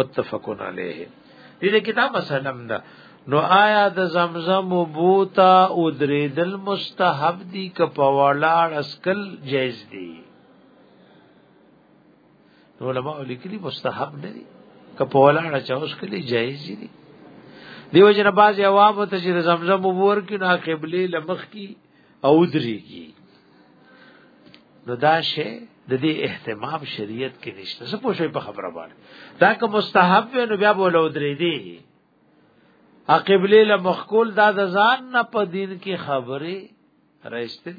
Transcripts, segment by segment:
متفقون علیه دې کتاب مسلم ده نو آیا د زمزم بوتا او درېدل مستحب دي ک په ولاړ اسکل جایز دي علماء لیکلي مستحب نه دي ک په ولاړ چا اسکل جایز دي دیو جن باز عوام ته چې زمزم وور کې نه قبله لمخ کې او درېږي نو دا شی د دې اهتمام شریعت کې نشته څه پوښي په خبره باندې دا که مستحب وي نو بیا بوله درې دی اقبله لمخکول دا د ځان نه په دین کې خبره راستل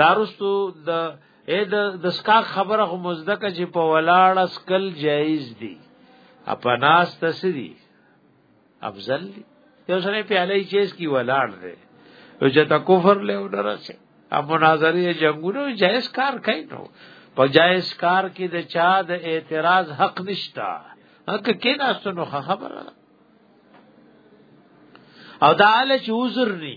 دارستو د اې د د سکا خبره خو مزدک چې په ولاړ اسکل جایز دی اپا ناس تسری افضل دی یو سره پیاله چیز کی ولاړ دی او چې تا کفر له ودرسه ا مناظری جنگونو جایز کار کوي نو په جایز کار کې د چا د اعتراض حق نشتا حق کې ناستنو خبره او دا له چې عذر نه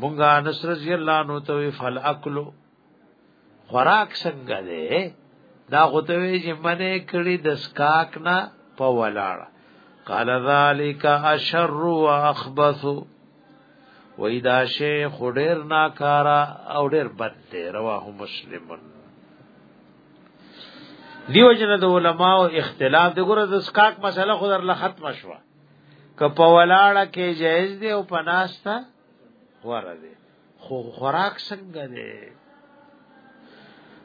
مونږه انس رضی الله عنه ته وی فل اکلو خوراک څنګه ده دا غوته وی چې منه کړي د سکاک نه په ولاړه قال ذالک اشر واخبث وای دا شی خډیر ناکارا او ډیر بد دی رواه مسلمن دیو جن د علماء اختلاف د ګره د سکاک مسله خو در ختم شوه که په ولاړه کې جایز دی او په ناستا غوړه دی خو خوراک څنګه دی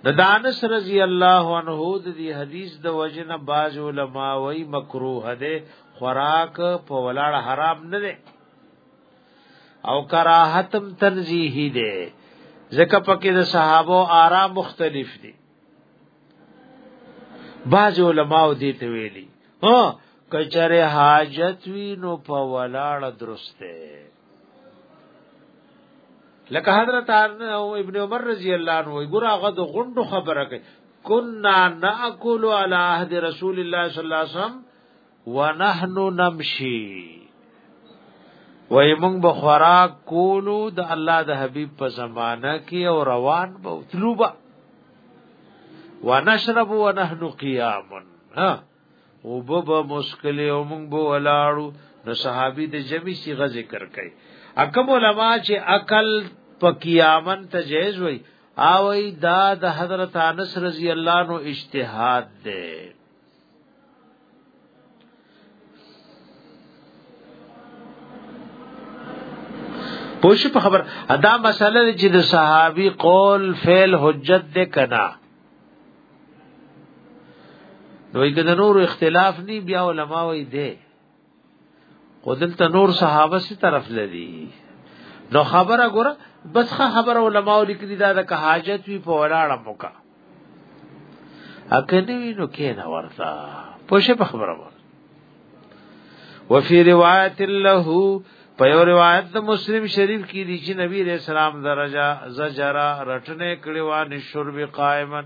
د دانس رضی الله عنه د دې حدیث د وجنه باج علماء وای مکروه ده خوراک په ولاړ حرام نه ده او کراهتم تنزیهی ده ځکه پکې د صحابه آرا مختلف دي بعض علماء دې ته ویلي ها کچره حاجت وی نو په ولاړ درسته لکه حضرت ابن عمر رضی الله عنه وی ګره غد غوندو خبره کوي كنا ناكل على عهد رسول الله صلى الله عليه وسلم ونحن نمشي وای موږ به خوراک کولو د الله د حبیب په زمانہ کې او روان به تلوبا ونشرب ونحن قیام ها وبب مشکل او موږ به ولاړو نو صحابي د جمی صيغه ذکر کړي اکم علما چې عقل په قیامن تجهز وای او دا د حضرت انس رضی الله نو اجتهاد ده پوش په خبر ادا مسله چې د صحابي قول فعل حجت ده کنا نو یې کده نور اختلاف نی بیا علما وې ده خودلته نور صحابه سي طرف لدی نو خبره ګوره بس خبره علماء لیکلي دا د حاجت وی په ولاړه موکا اکنه وینو کینه ورتا پوشه په خبره وره وفي روایت له په یو روایت د مسلم شریف کې دی چې نبی رسول الله درجه زجرا رټنه کړي وانه شرب قائمن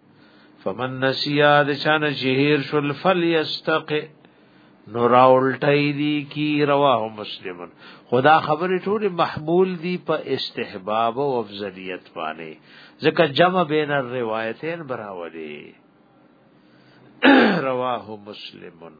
فمن نسیا د چانه جهیر شل فلیستق نو راولټی دی کی رواه مسلم خدا خبره ټول محمول دی په استحباب او افضلیت باندې ځکه جمع بین الروایتین براولی رواه مسلمون